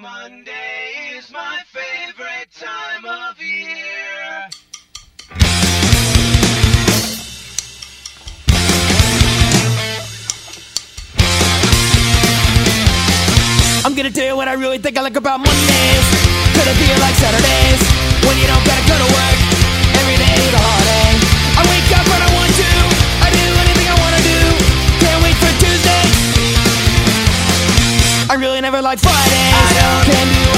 Monday is my favorite time of year. I'm gonna tell you what I really think I like about Mondays. Could it be like Saturdays? I really never liked Fridays. I don't can do